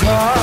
guitar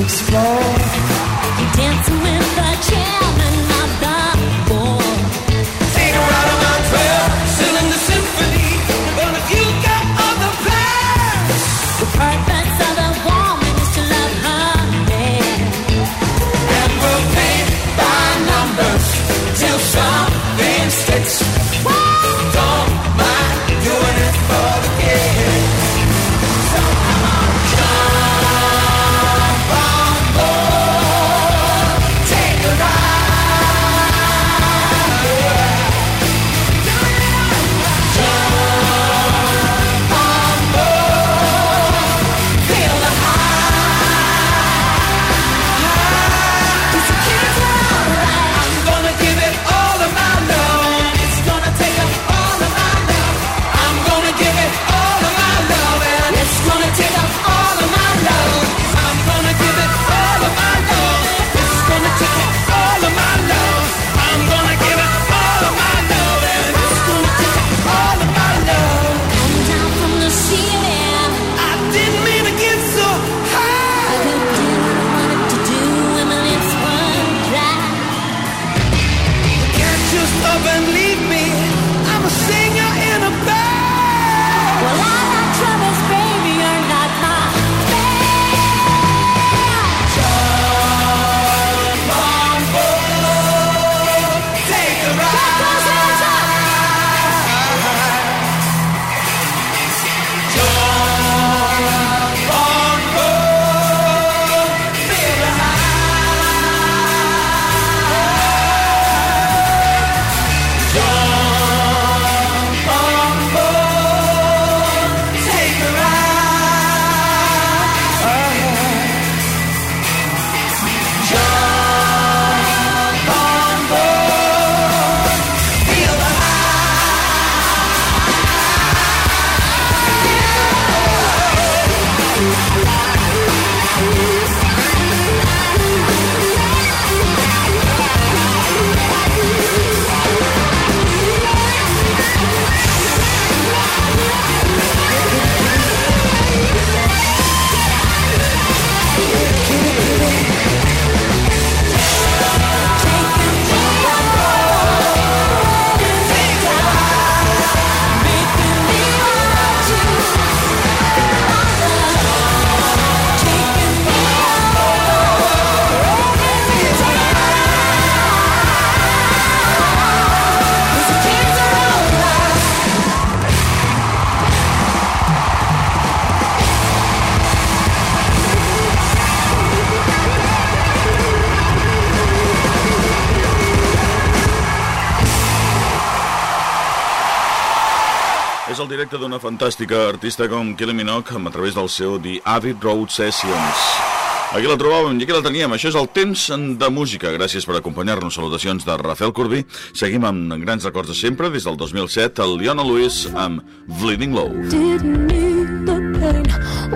explore. directe d'una fantàstica artista com Kylie Minogue a través del seu The Avid Road Sessions. Aquí la trobàvem i aquí la teníem. Això és el temps de música. Gràcies per acompanyar-nos. Salutacions de Rafael Corbí. Seguim amb grans records de sempre. Des del 2007, el Liona Lewis amb Bleeding Low. The pain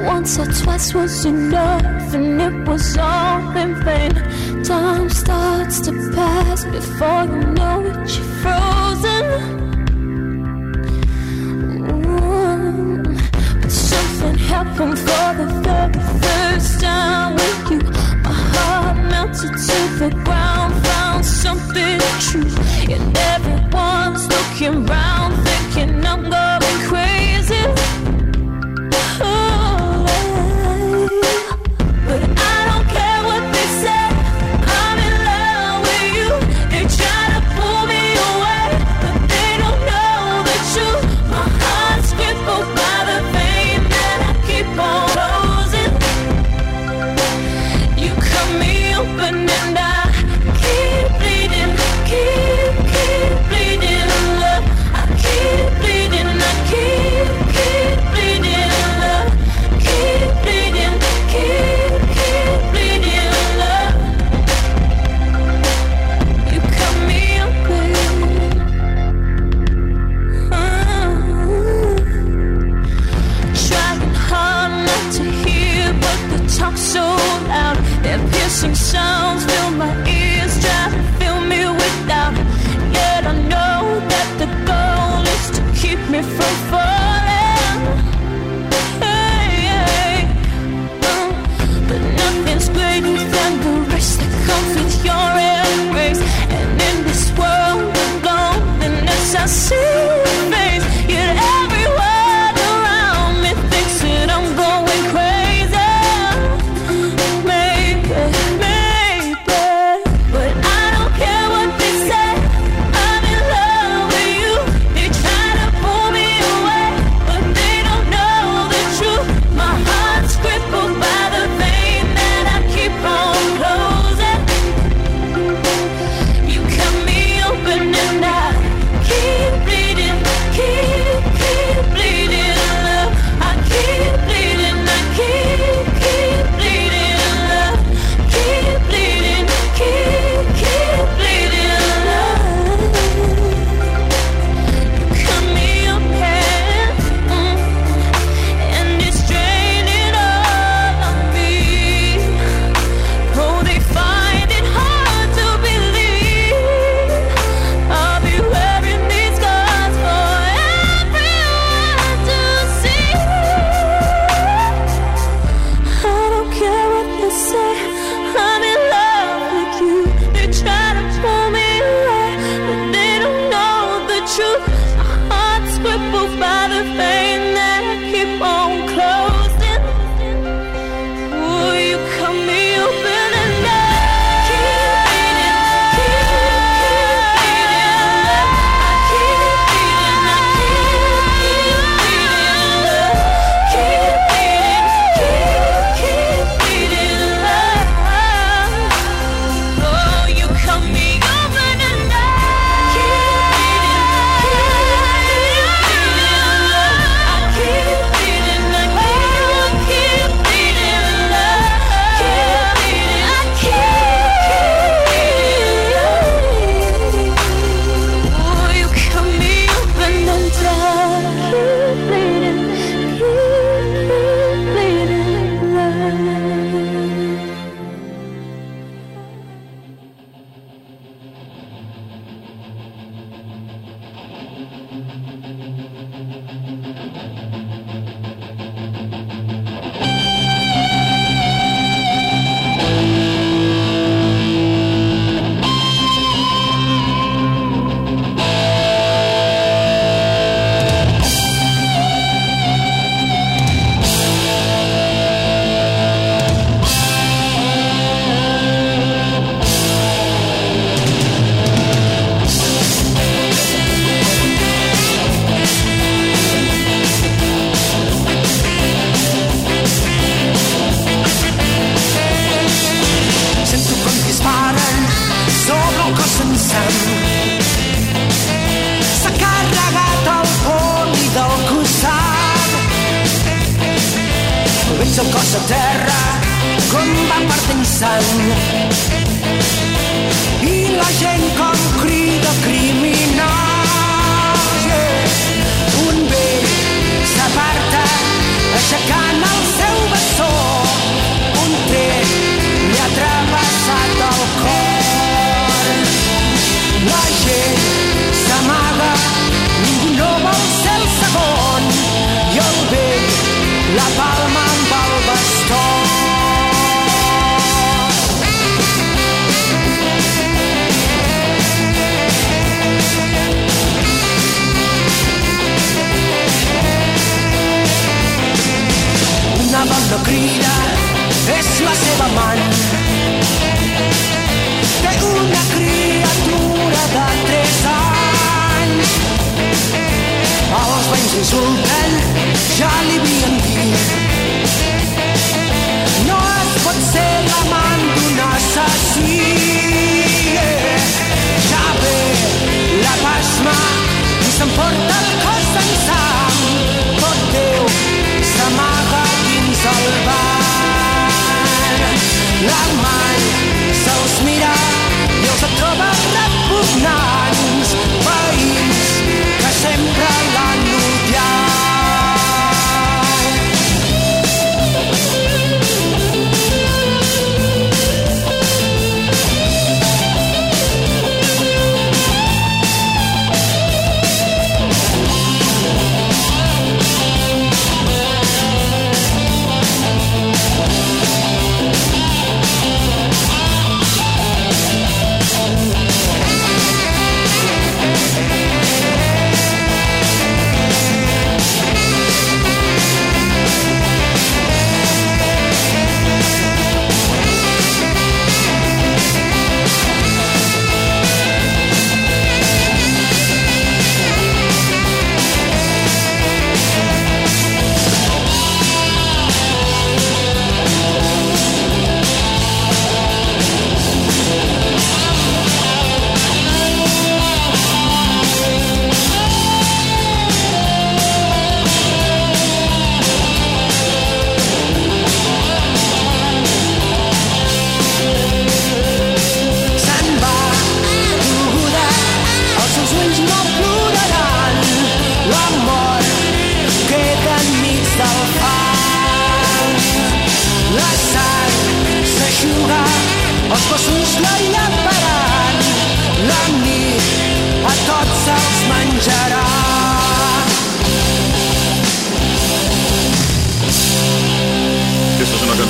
Once or twice was enough And it was all in vain Time starts to pass Before you know it, you're frozen 是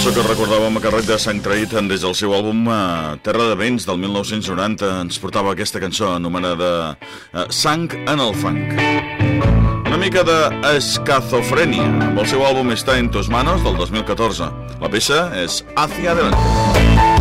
cançó que recordàvem a Carret de Sang Traït des del seu àlbum eh, Terra de Vents del 1990 ens portava aquesta cançó anomenada eh, Sang en el fang. Una mica d'escazofrènia amb el seu àlbum Està en tus manos del 2014. La peça és Hacia adelante.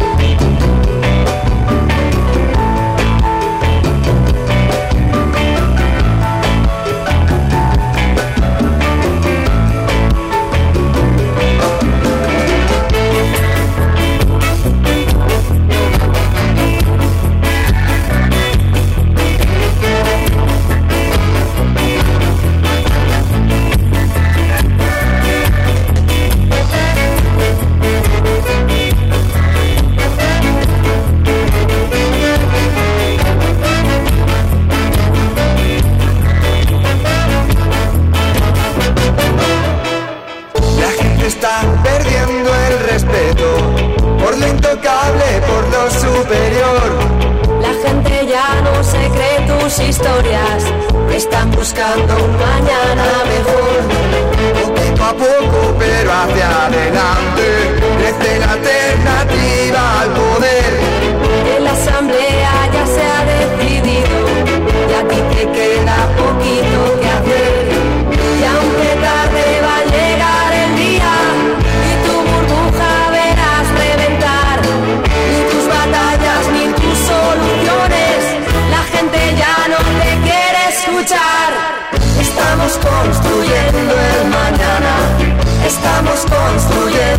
estamos construyendo.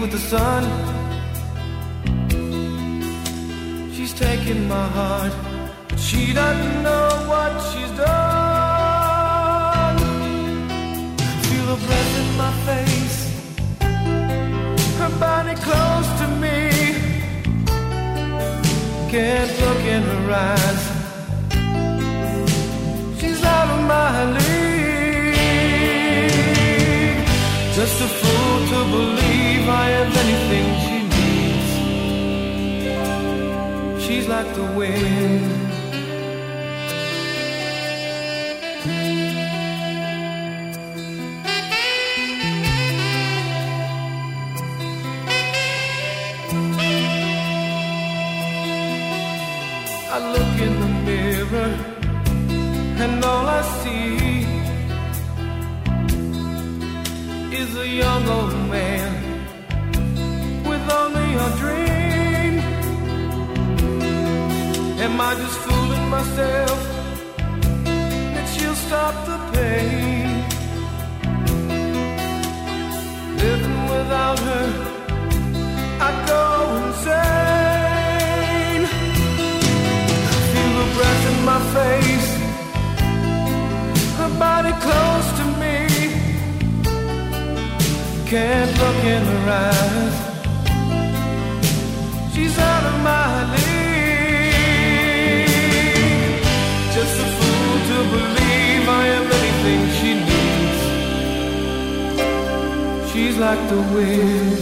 With the sun. She's taken my heart, but she doesn't know what she's done. Feel her breath in my face, her body close to me. Can't look in her eyes. She's out of my league. Just a fool to believe I have anything she needs. She's like the wind. I look in the mirror and all I see is a young old man only a dream. Am I just fooling myself that she'll stop the pain? Living without her, I go insane. Feel her breath in my face, her body close to me. Can't look in her eyes. She's out of my league. Just a fool to believe I anything she needs. She's like the wind.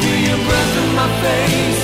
Feel your breath in my face.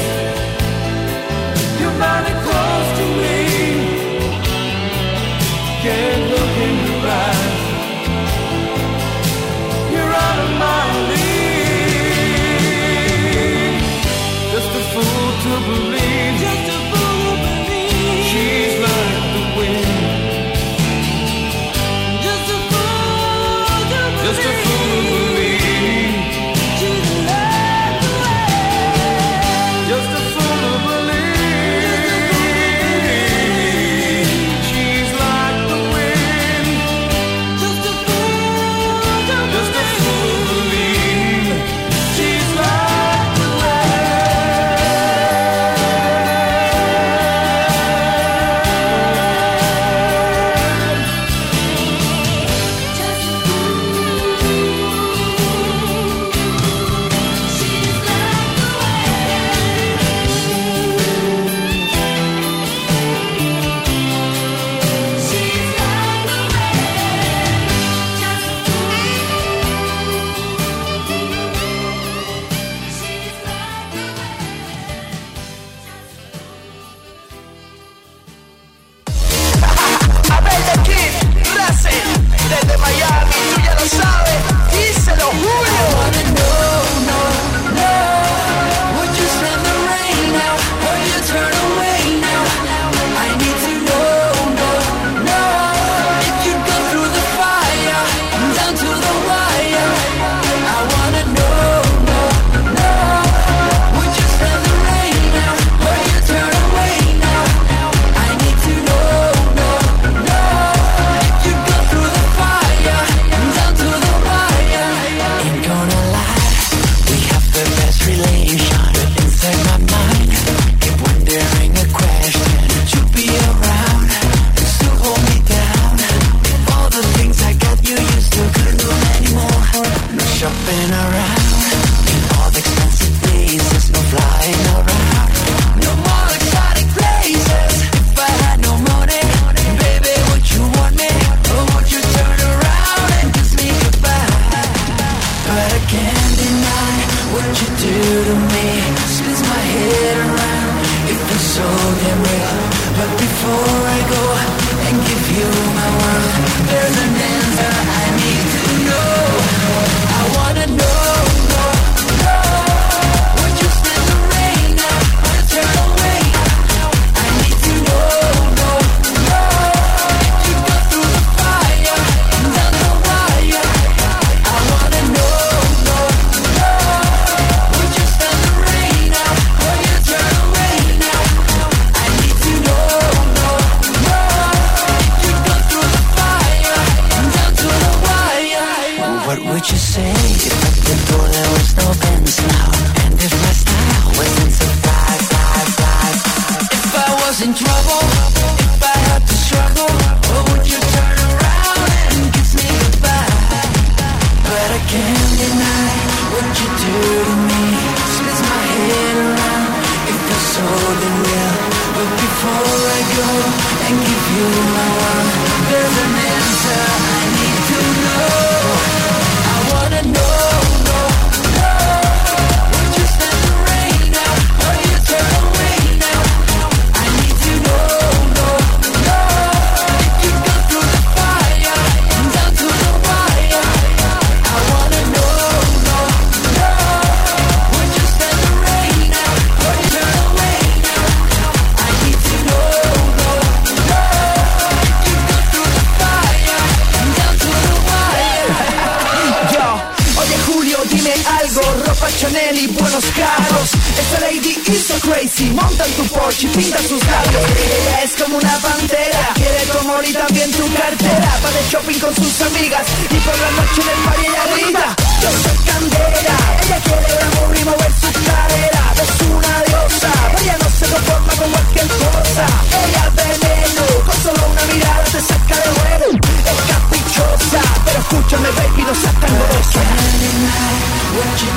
Y pinta sus labios. Ella es como una pantera, quiere tu amor y también tu cartera. Va de shopping con sus amigas y por la noche en el party ella. Yo soy candela, ella quiere amor y mover su cadera. Es una diosa, ella no se conforma con cualquier cosa. Ella es veneno, con solo una mirada te saca de vuelo. Es caprichosa, pero escúchame baby, no seas tan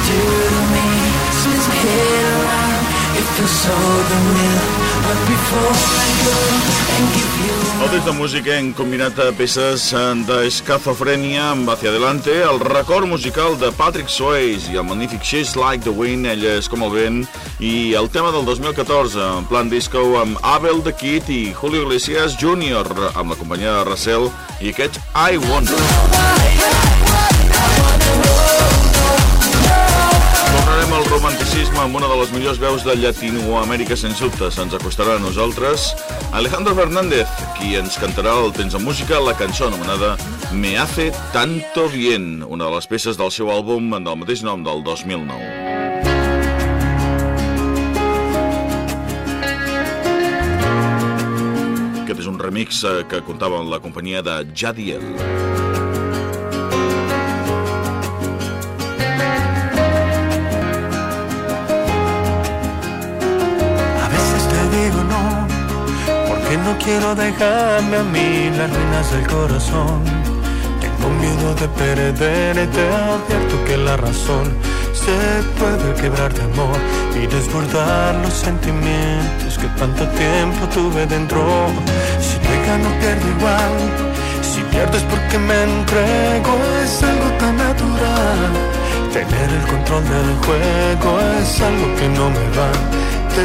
do des de música hem combinat peces d'escazofrènia amb Hacia Adelante, el record musical de Patrick Swayze i el magnífic She's Like the Wind, ella és com el vent, i el tema del 2014, en plan disco amb Abel the Kid i Julio Iglesias Jr., amb la companyia de Russell i aquest I Wonder. Romanticisme amb una de les millors veus de Llatinoamèrica, sens dubte. Se'ns acostarà a nosaltres Alejandro Fernández, qui ens cantarà el temps de música, la cançó anomenada Me hace tanto bien, una de les peces del seu àlbum del mateix nom del 2009. Aquest és un remix eh, que comptava amb la companyia de Jadiel. Quiero dejarme a mí las ruinas del corazón. Tengo miedo de perderte, advierto que la razón se puede quebrar de amor y desbordar los sentimientos que tanto tiempo tuve dentro. Si te gano pierdo igual, si pierdo es porque me entrego, es algo tan natural. Tener el control del juego es algo que no me va. Te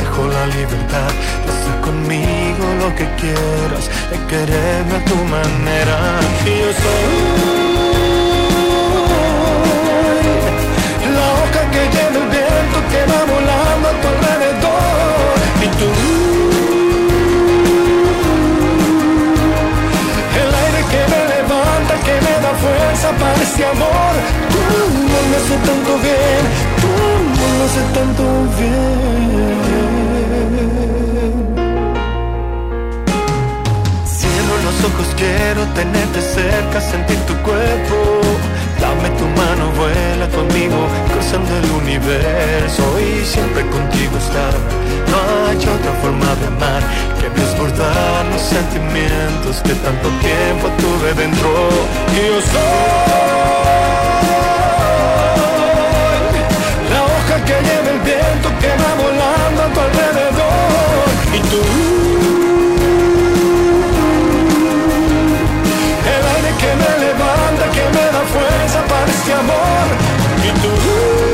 dejo la libertad de hacer conmigo lo que quieras, de quererme a tu manera. Y yo soy la hoja que lleva el viento que va volando a tu alrededor. Y tú, el aire que me levanta, que me da fuerza para este amor. Amor me hace tanto bien, amor me hace tanto. Quiero tenerte cerca, sentir tu cuerpo. Dame tu mano, vuela conmigo, cruzando el universo y siempre contigo estar. No hay otra forma de amar que desbordar los sentimientos que tanto tiempo tuve dentro. Y yo soy la hoja que lleva el viento que va volando a tu alrededor. Y tú fuerza para este amor. Y tú,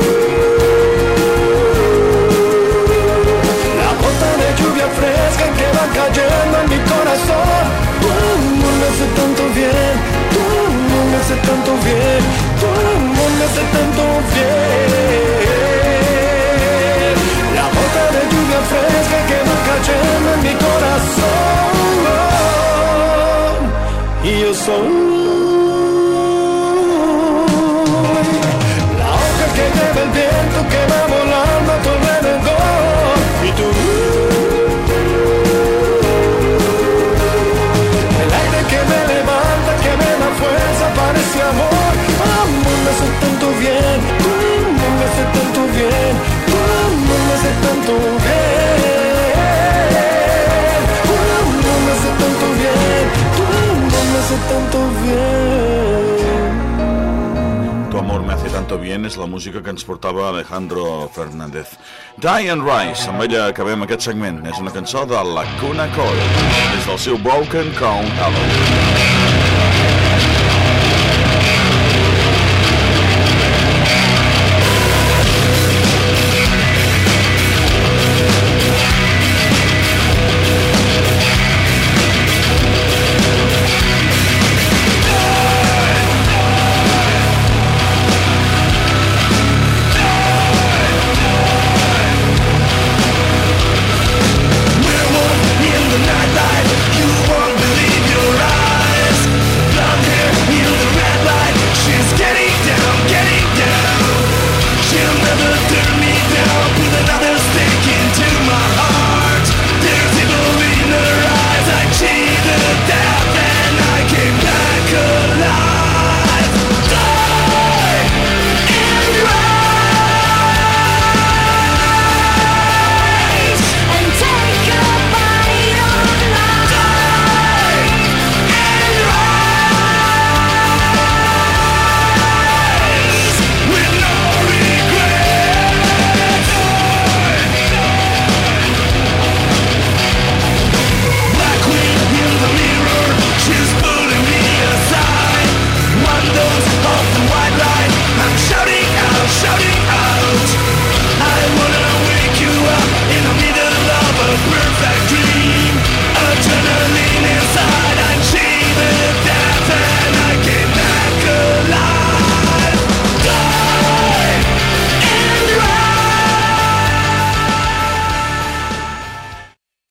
me hace tanto bien és la música que ens portava Alejandro Fernández. Diane Rice, amb ella acabem aquest segment. És una cançó de la Cuna Cole, des del seu Broken Crown Album.